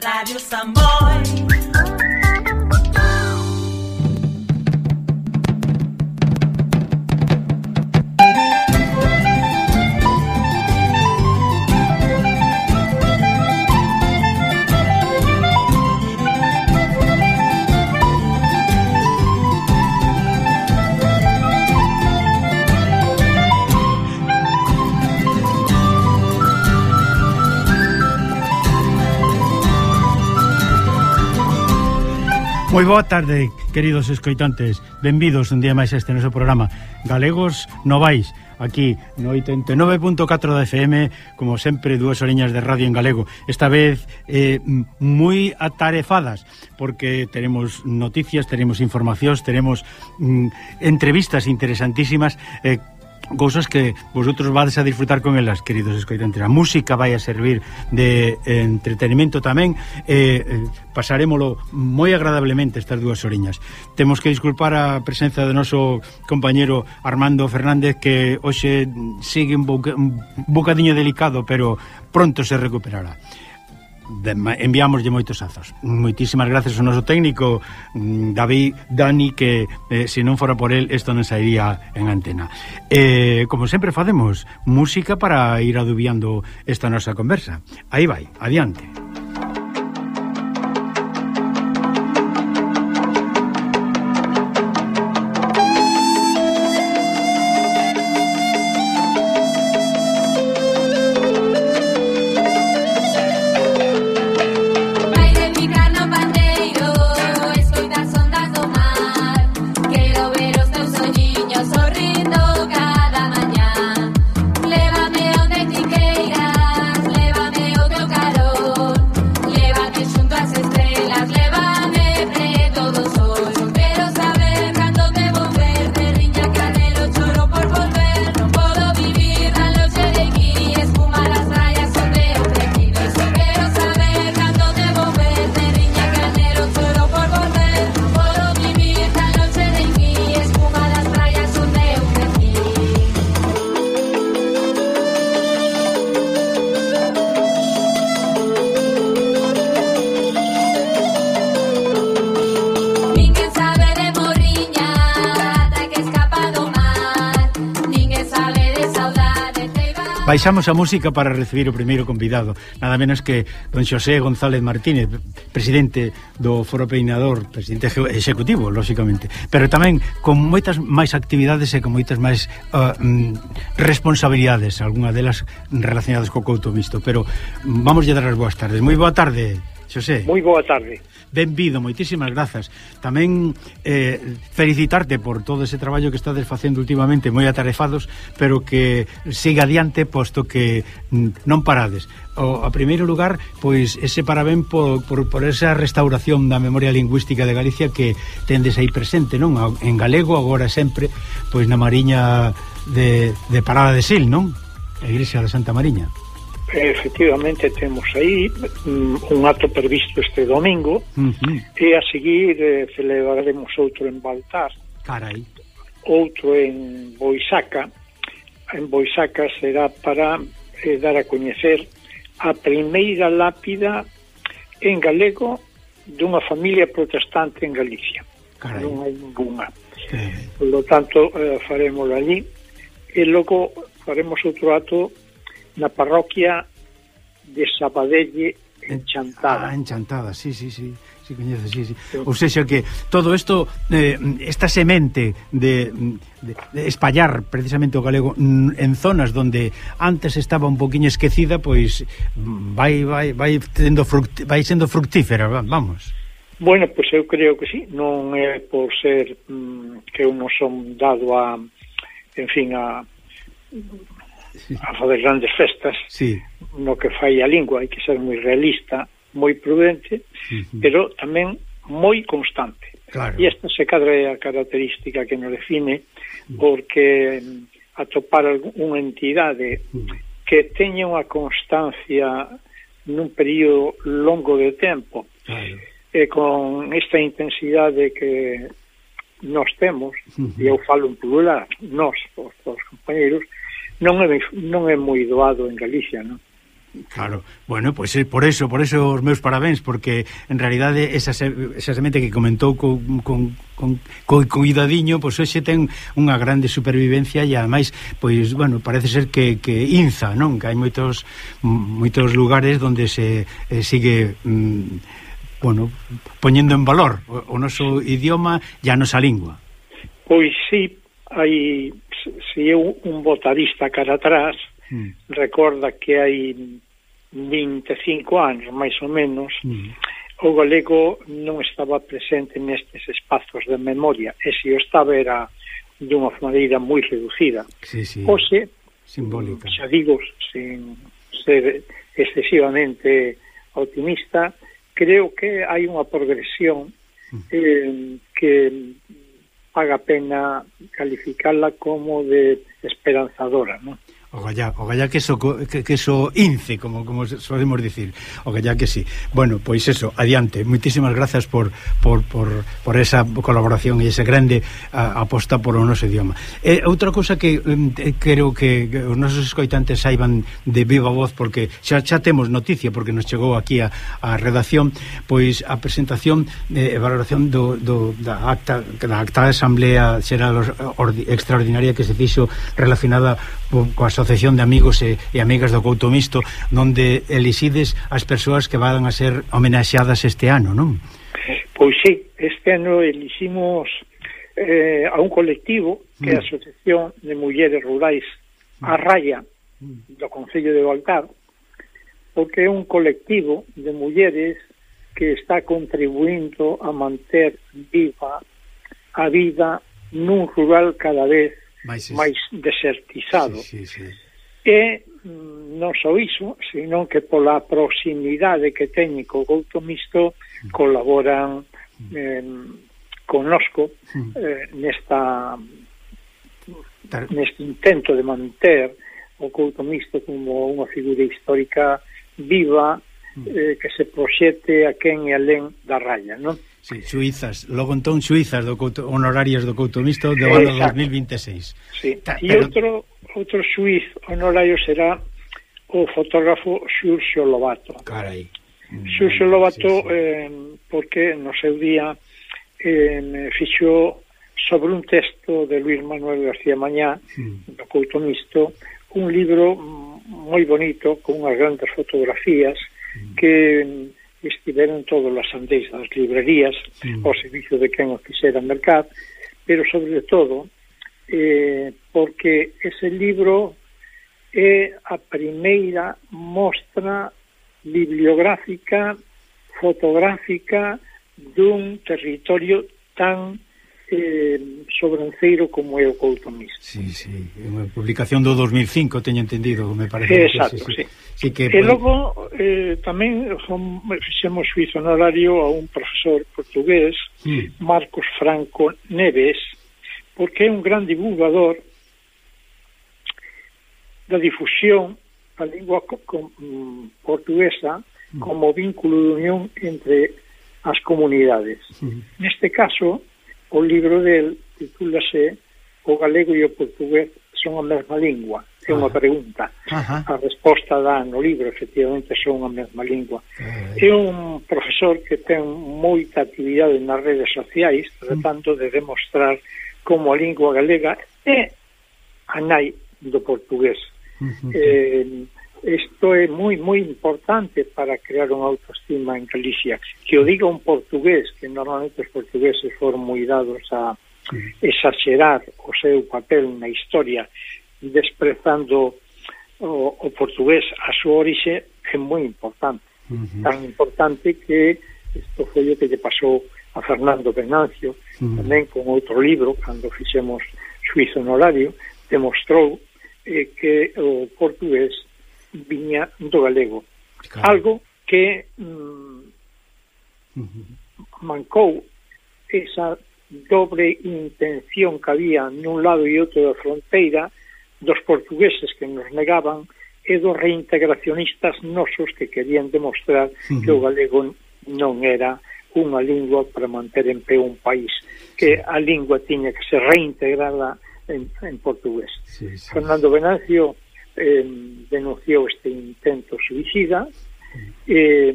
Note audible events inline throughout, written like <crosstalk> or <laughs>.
Flávio Samboy. Moi boa tarde, queridos escoitantes. Benvidos un día máis este noso programa. Galegos Novais Aquí no 89.4 da FM Como sempre, dúas oreñas de radio en galego. Esta vez eh, moi atarefadas Porque tenemos noticias, tenemos informacións Tenemos mm, entrevistas interesantísimas eh, cousas que vosotros vades a disfrutar con elas, queridos escoitantes. A música vai a servir de eh, entretenimento tamén, Eh, eh, pasarémolo moi agradablemente estas dúas oriñas. Temos que disculpar a presenza do noso compañero Armando Fernández, que hoxe sigue un, boca, un bocadiño delicado, pero pronto se recuperará de, enviámoslle moitos azos. Moitísimas gracias ao noso técnico mm, David Dani que eh, se non fora por el isto non sairía en antena. Eh, como sempre facemos, música para ir adubiando esta nosa conversa. Aí vai, adiante. Baixamos a música para recibir o primeiro convidado, nada menos que don Xosé González Martínez, presidente do Foro Peinador, presidente executivo, lóxicamente, pero tamén con moitas máis actividades e con moitas máis uh, responsabilidades, algunha delas relacionadas co couto mixto, pero vamos a dar as boas tardes. Moi boa tarde. Xosé. Moi boa tarde. Benvido, moitísimas grazas. Tamén eh, felicitarte por todo ese traballo que estades facendo últimamente, moi atarefados, pero que siga adiante posto que mm, non parades. O, a primeiro lugar, pois ese parabén por, por, por esa restauración da memoria lingüística de Galicia que tendes aí presente, non? En galego agora sempre, pois na Mariña de, de Parada de Sil, non? A Iglesia de Santa Mariña. Eh, efectivamente, temos aí mm, un acto previsto este domingo uh -huh. e a seguir eh, celebraremos outro en Baltar. Carai. Outro en Boisaca. En Boisaca será para eh, dar a coñecer a primeira lápida en galego dunha familia protestante en Galicia. Carai. Non hai ninguna. Sí. Por lo tanto, eh, faremos allí e logo faremos outro acto na parroquia de Sabadelle en eh, Chantada. Ah, en Chantada, sí, sí, sí. Sí, coñece, sí, sí. Ou seja que todo isto eh, esta semente de, de, de espallar precisamente o galego en zonas onde antes estaba un poquinho esquecida, pois vai vai vai tendo fruct, vai sendo fructífera, vamos. Bueno, pois eu creo que sí, non é por ser mm, que eu non son dado a en fin a a fazer grandes festas sí. no que fai a lingua hai que ser moi realista moi prudente uh -huh. pero tamén moi constante claro. e esta se cadra é a característica que nos define porque mm, atopar unha entidade que teña unha constancia nun período longo de tempo claro. e con esta intensidade que nós temos, uh -huh. e eu falo en plural, nós, os, os compañeros, non é non é moi doado en Galicia, non? Claro, bueno, pois pues, por eso, por eso os meus parabéns, porque en realidade esa, esa semente que comentou co, con, con, con cuidadiño, pois pues, hoxe ten unha grande supervivencia e ademais, pois, bueno, parece ser que, que inza, non? Que hai moitos moitos lugares onde se eh, sigue... Mm, bueno, poñendo en valor o, o noso idioma e a nosa lingua. Pois sí, hai se eu un botadista cara atrás mm. recorda que hai 25 anos máis ou menos mm. o galego non estaba presente nestes espazos de memoria e se o estaba era dunha maneira moi reducida sí, sí. Ose, simbólica xa digo, sen ser excesivamente optimista creo que hai unha progresión hmm. eh, que paga pena calificarla como de esperanzadora, ¿no? O gallá, o gallá que so, que, que so ince, como, como solemos dicir. O gallá que sí. Bueno, pois eso, adiante. Moitísimas grazas por, por, por, por esa colaboración e ese grande a, aposta por o noso idioma. E, outra cousa que eh, creo que os nosos escoitantes saiban de viva voz, porque xa, xa temos noticia, porque nos chegou aquí a, a redacción, pois a presentación eh, e eh, valoración do, do, da, acta, da acta de Asamblea Xeral Extraordinaria que se fixo relacionada coas Asociación de Amigos e, e Amigas do Couto Misto, onde elixides as persoas que van a ser homenaxeadas este ano, non? Pois sí, este ano eliximos eh, a un colectivo que é a mm. Asociación de Mulleres Rurais a mm. Raya mm. do Concello de Baltar, porque é un colectivo de mulleres que está contribuindo a manter viva a vida nun rural cada vez máis, máis desertizado. Sí, sí, sí. E mm, non só iso, senón que pola proximidade que teñen co Gouto Misto mm. colaboran mm. eh, conosco eh, nesta neste intento de manter o Couto Misto como unha figura histórica viva eh, que se proxete a quen e alén da raya, non? Sí, suizas, logo entón suizas do couto, honorarias do Couto Mixto do ano 2026. Sí. Ta, e pero... outro outro suiz honorario será o fotógrafo Xurxo Lobato. Carai. Xurxo mm, Lobato sí, sí. Eh, porque no seu día eh, fixou sobre un texto de Luis Manuel García Mañá, sí. do Couto Mixto, un libro moi bonito, con unhas grandes fotografías, sí. que estiveron todos as andeis das librerías sí. ao servicio de quen o quixera mercar, pero sobre todo eh, porque ese libro é a primeira mostra bibliográfica, fotográfica dun territorio tan eh, sobranceiro como é o Couto Mist. Sí, sí, unha publicación do 2005, teño entendido, me parece. Exacto, que, sí, sí. sí. sí que, e logo eh, tamén fixemos suizo honorario a un profesor portugués, sí. Marcos Franco Neves, porque é un gran divulgador da difusión da lingua mm, portuguesa mm. como vínculo de unión entre as comunidades. Sí. Neste caso, O libro del titúlase O galego e o portugués son a mesma lingua? É unha pregunta. Ajá. A resposta dá no libro, efectivamente, son a mesma lingua. Eh. É un profesor que ten moita actividade nas redes sociais tratando mm. de demostrar como a lingua galega é a nai do portugués. Uh -huh. eh, Isto é moi moi importante para crear unha autoestima en Galicia. Que o diga un portugués, que normalmente os portugueses foron moi dados a exagerar o seu papel na historia, desprezando o, o portugués a súa orixe, é moi importante. Uh -huh. Tan importante que isto foi o que lle pasou a Fernando Venancio, uh -huh. tamén con outro libro, cando fixemos Suizo Honorario, demostrou eh, que o portugués viña do galego. Claro. Algo que mm, uh -huh. mancou esa dobre intención que había nun lado e outro da fronteira dos portugueses que nos negaban e dos reintegracionistas nosos que querían demostrar uh -huh. que o galego non era unha lingua para manter en pé un país, que sí. a lingua tiña que ser reintegrada en, en portugués. Sí, sí, Fernando Venancio eh, denunciou este intento suicida eh,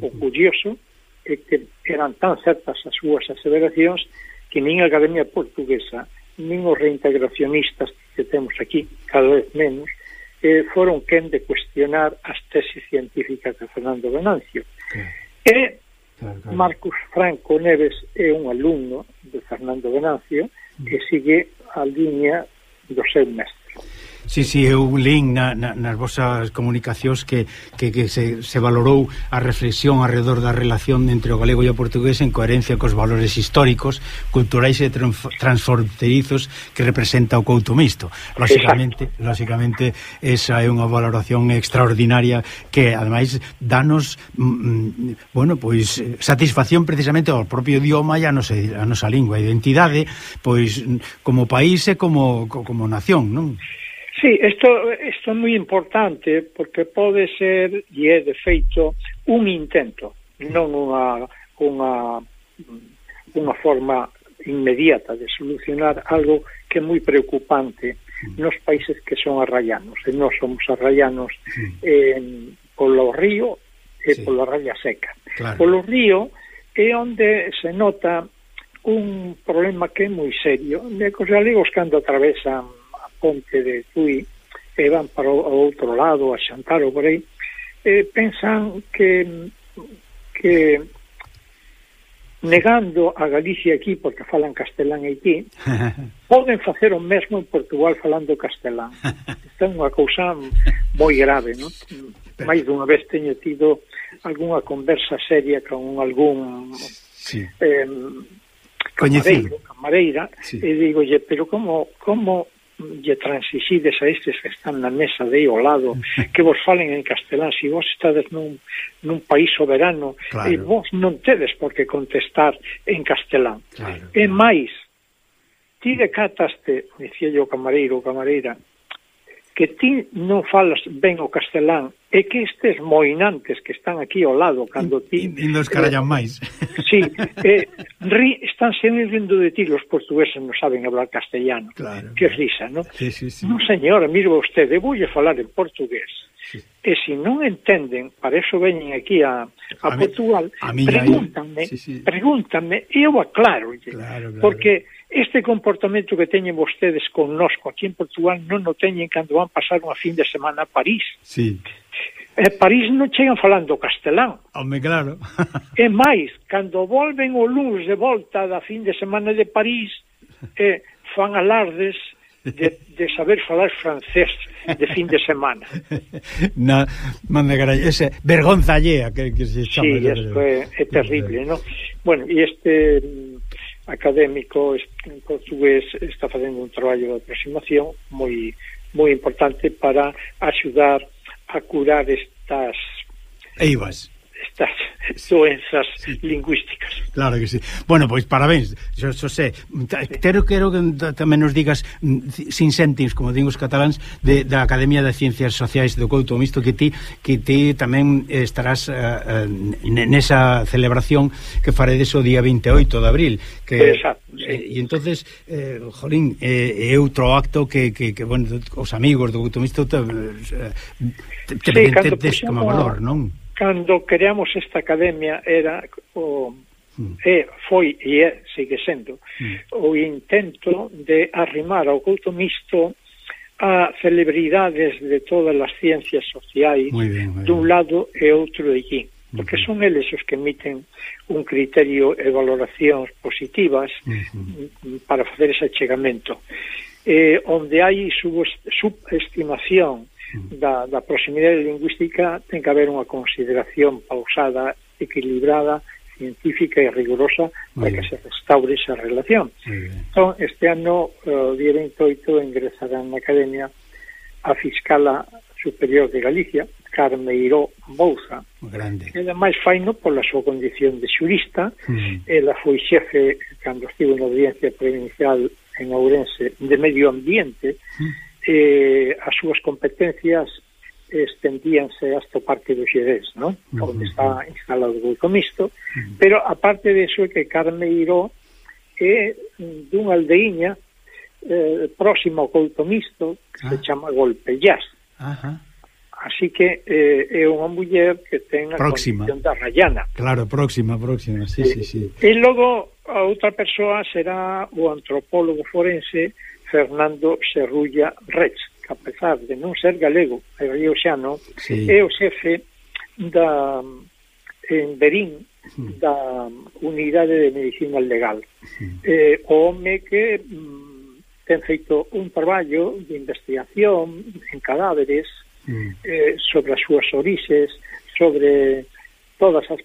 o curioso é que eran tan certas as súas aseveracións que nin a Academia Portuguesa nin os reintegracionistas que temos aquí, cada vez menos, eh, foron quen de cuestionar as tesis científicas de Fernando Venancio. E Marcus Franco Neves é un alumno de Fernando Venancio que mm. sigue a liña do seu mestre. Sí, sí, eu lín na, na, nas vosas comunicacións que, que, que se, se valorou a reflexión alrededor da relación entre o galego e o portugués en coherencia cos valores históricos, culturais e transfronterizos que representa o couto mixto. Lóxicamente, lóxicamente esa é unha valoración extraordinaria que, ademais, danos mm, mm, bueno, pois satisfacción precisamente ao propio idioma e a nosa, a nosa lingua, a identidade, pois como país e como, como nación, non? Sí, isto, isto é moi importante porque pode ser, e é de feito, un intento, non unha, unha, unha forma inmediata de solucionar algo que é moi preocupante nos países que son arraianos, e non somos arraianos sí. eh, polo río e sí. pola raya seca. Claro. Polo río é onde se nota un problema que é moi serio, de que os galegos cando atravesan ponte de Tui e van para o outro lado a xantar ou por aí eh, pensan que que negando a Galicia aquí porque falan castelán aquí <laughs> poden facer o mesmo en Portugal falando castelán <laughs> isto é unha cousa moi grave non? máis dunha vez teño tido algunha conversa seria con algún sí. eh, camareiro, camareira sí. e digo, pero como como lle transixides a estes que están na mesa de ao lado <laughs> que vos falen en castelán se si vos estades nun, nun país soberano eh, claro. e vos non tedes por que contestar en castelán claro, e claro. máis ti decataste dicía yo camareiro camareira que ti non falas ben o castelán é que estes moinantes que están aquí ao lado cando ti... nos carallan máis. Eh, sí, eh, ri, están sempre rindo de ti, os portugueses non saben hablar castellano. Claro. Que risa, non? Sí, sí, sí. Non, señora, mire vostede, vou a falar en portugués. Sí. E se si non entenden, para eso veñen aquí a, a, a Portugal, a pregúntame, sí, sí. pregúntame, e eu aclaro, claro, claro. porque Este comportamento que teñen vostedes connosco aquí en Portugal non o teñen cando van pasar unha fin de semana a París. Sí. En París non chegan falando castelán. Home, claro. <laughs> e máis, cando volven o luns de volta da fin de semana de París, eh, fan alardes de, de saber falar francés de fin de semana. <laughs> Na, manda caray, ese vergonza allea que, que se chama. Sí, eso é, é terrible, non? Bueno, e este académico en portugués está facendo un traballo de aproximación moi moi importante para axudar a curar estas eivas estas doenças sí. lingüísticas. Claro que sí. Bueno, pois parabéns, Xosé. Quero sí. quero que tamén nos digas mm, sin sentins, como digo os cataláns, de, da Academia de Ciencias Sociais do Couto Misto que ti que ti tamén eh, estarás uh, nesa celebración que faredes o día 28 de abril, que Exacto. sí. e, e entonces eh Jolín, eh é outro acto que, que, que bueno, os amigos do Couto Misto te, te, te sí, ten, tedes como valor, non? cando creamos esta academia era o hmm. e foi e é, sigue sendo hmm. o intento de arrimar ao culto mixto a celebridades de todas as ciencias sociais muy bien, muy bien. dun lado e outro de aquí porque hmm. son eles os que emiten un criterio e valoracións positivas uh -huh. para facer ese achegamento eh, onde hai subestimación da, da proximidade lingüística ten que haber unha consideración pausada, equilibrada, científica e rigurosa para que se restaure esa relación. Entón, este ano, eh, o día 28, ingresará na Academia a Fiscala Superior de Galicia, Carmeiró Bouza. Grande. E ademais faino pola súa condición de xurista, mm. ela foi xefe, cando estivo na audiencia provincial en Ourense, de medio ambiente, mm eh, as súas competencias estendíanse hasta o Parque do Xerés, non? Uh -huh. onde está instalado o comisto, Mixto, uh -huh. pero aparte de iso é que Carmeiro é dunha aldeiña eh, próximo ao Golco Mixto, que ah. se chama Golpellás. Ajá. Así que eh, é unha muller que ten a próxima. condición da Rayana. Claro, próxima, próxima, sí, eh, sí, sí. E logo a outra persoa será o antropólogo forense Fernando Serrulla Rex, que a pesar de non ser galego e rioxano, sí. é o xefe da en Berín da Unidade de Medicina Legal. Sí. Eh, o home que mm, ten feito un traballo de investigación en cadáveres sí. eh, sobre as súas orixes, sobre todas as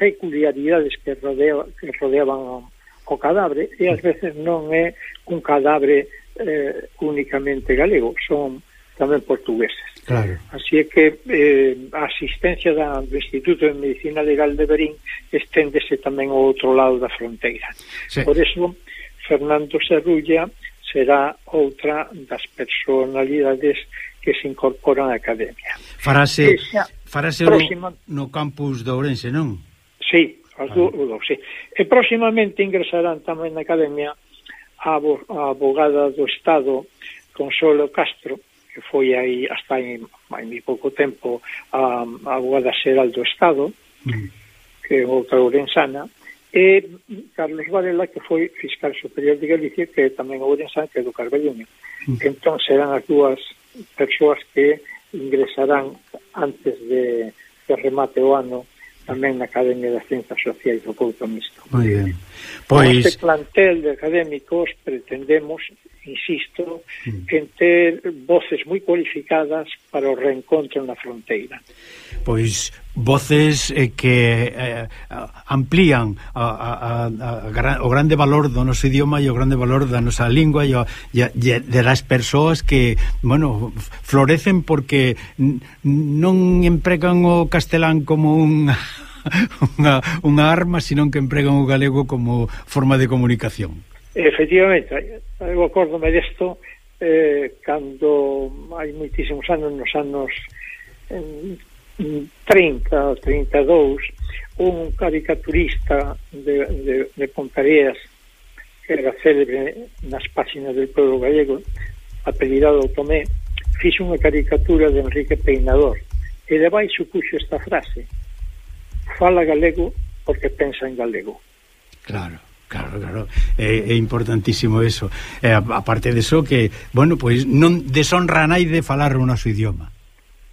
peculiaridades que, rodea, que rodeaban co cadabre e ás veces non é un cadabre eh, únicamente galego, son tamén portugueses. Claro. Así é que eh, a asistencia da, do Instituto de Medicina Legal de Berín esténdese tamén ao outro lado da fronteira. Sí. Por eso, Fernando Serrulla será outra das personalidades que se incorporan á academia. Farase, Esa, farase próxima, no, no campus de Ourense, non? Sí, as dúas, ah. sí. E próximamente ingresarán tamén na Academia a, bo, a abogada do Estado Consolo Castro, que foi aí hasta hai, moi pouco tempo a, a abogada xeral do Estado, mm. que é outra ourensana, e Carlos Varela, que foi fiscal superior de Galicia, que tamén ourensana, que é do Carballiño. Mm. Entón serán as dúas persoas que ingresarán antes de que remate o ano tamén na Academia das Ciencias Sociais do Couto Mixto. Moi ben. Pois... Con este plantel de académicos pretendemos insisto, mm. en ter voces moi cualificadas para o reencontro na fronteira. Pois voces eh, que eh, amplían a, a, a, a, o grande valor do noso idioma e o grande valor da nosa lingua e, o, e, e de das persoas que, bueno, florecen porque non empregan o castelán como un <laughs> unha, unha arma, senón que empregan o galego como forma de comunicación. Efectivamente, eu acórdome desto eh, cando hai moitísimos anos nos anos eh, 30 32 un caricaturista de, de, de Pontareas que era célebre nas páxinas del pueblo gallego apelidado Tomé fixo unha caricatura de Enrique Peinador. E debaixo puxo esta frase fala galego porque pensa en galego claro. Claro, claro, é, é importantísimo eso. E a, parte de eso, que, bueno, pois non deshonra nai de falar o noso idioma.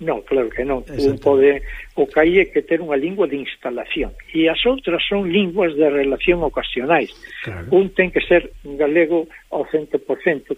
Non, claro que non. Un pode, o que hai é que ter unha lingua de instalación. E as outras son linguas de relación ocasionais. Claro. Un ten que ser galego ao 100%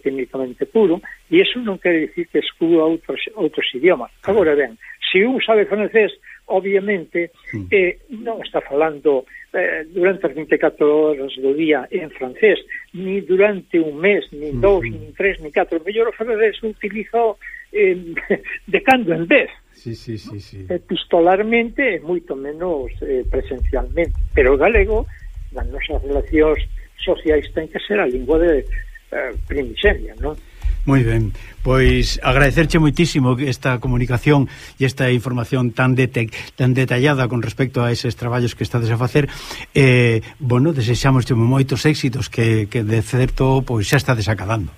químicamente puro, e eso non quere dicir que exclua outros, outros idiomas. Claro. Agora ben, se un sabe francés, obviamente mm. eh, non está falando eh, durante as 24 horas do día en francés, ni durante un mes, ni mm. dous, ni tres, ni catro. Mellor o francés utilizo eh, <laughs> de cando en vez. Sí, sí, sí, sí. Epistolarmente e moito menos eh, presencialmente. Pero o galego, nas nosas relacións sociais, ten que ser a lingua de eh, primixenia, non? Moi ben, pois agradecerche moitísimo esta comunicación e esta información tan dete tan detallada con respecto a eses traballos que estades a facer. Eh, bueno, desexamos moitos éxitos que, que de certo pois xa estades acabando.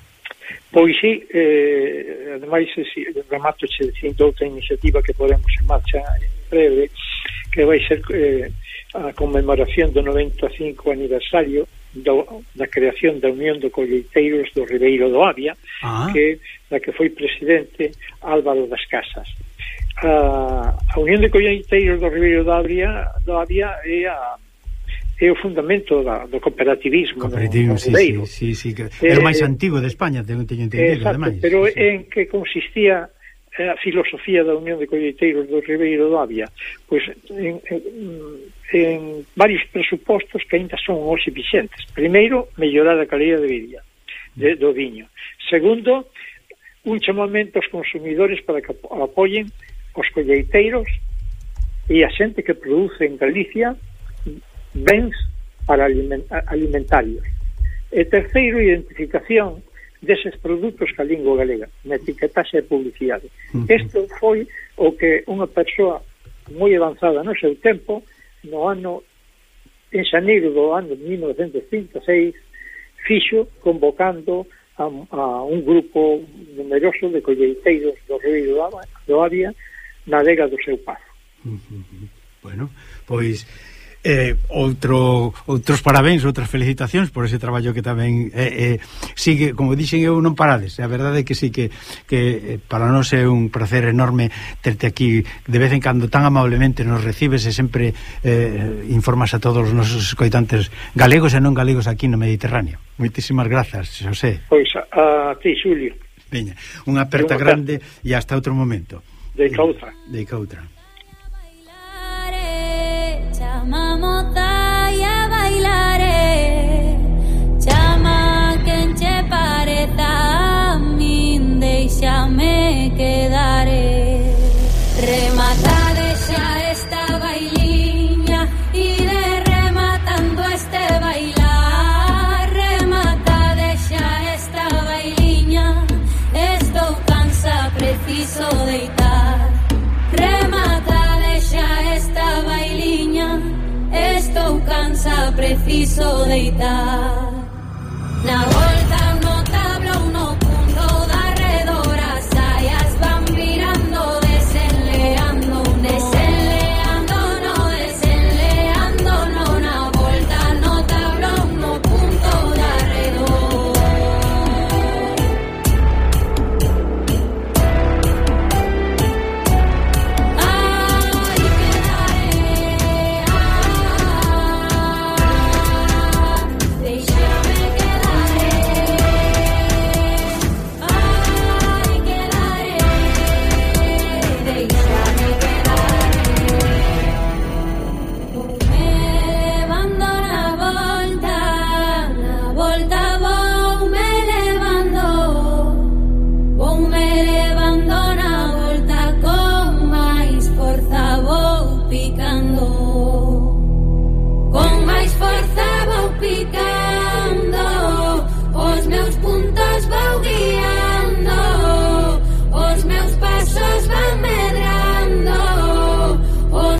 Pois sí, eh, ademais, eh, si, remato che dicindo outra iniciativa que podemos en marcha en breve, que vai ser eh, a conmemoración do 95 aniversario do, da creación da Unión de Colleiteiros do Ribeiro do Avia, ah. que da que foi presidente Álvaro das Casas. A, a Unión de Colleiteiros do Ribeiro do Avia, do Avia é a é o fundamento da, do cooperativismo cooperativismo, no, sí, Ribeiro. sí, sí, sí, era o máis eh, antigo de España teño, teño entendido, exacto, ademais pero sí. en que consistía eh, a filosofía da Unión de Colleiteiros do Ribeiro do Avia pois en, en, en varios presupostos que ainda son hoxe vixentes. Primeiro, mellorar a calidad de vida de, do viño. Segundo, un chamamento aos consumidores para que apoyen os colleiteiros e a xente que produce en Galicia bens para alimentarios. E terceiro, identificación deses produtos que a lingua galega, na etiquetaxe e publicidade. Isto foi o que unha persoa moi avanzada no seu tempo no ano en xaneiro do ano 1956 fixo convocando a, a un grupo numeroso de colleiteiros do Río do Avia na adega do seu paro. Uh -huh. Bueno, pois eh, outro, outros parabéns, outras felicitacións por ese traballo que tamén eh, eh, sigue, como dixen eu, non parades. A verdade é que sí que, que eh, para nós é un placer enorme terte aquí de vez en cando tan amablemente nos recibes e sempre eh, informas a todos os nosos escoitantes galegos e non galegos aquí no Mediterráneo. Moitísimas grazas, José. Pois a, a ti, Xulio. Veña, unha aperta grande e hasta outro momento. De Coutra. De Coutra. me quedaré. Rematada xa esta bailiña e de rematando este bailar. Rematada xa esta bailiña, estou cansa, preciso deitar. Rematada xa esta bailiña, estou cansa, preciso deitar.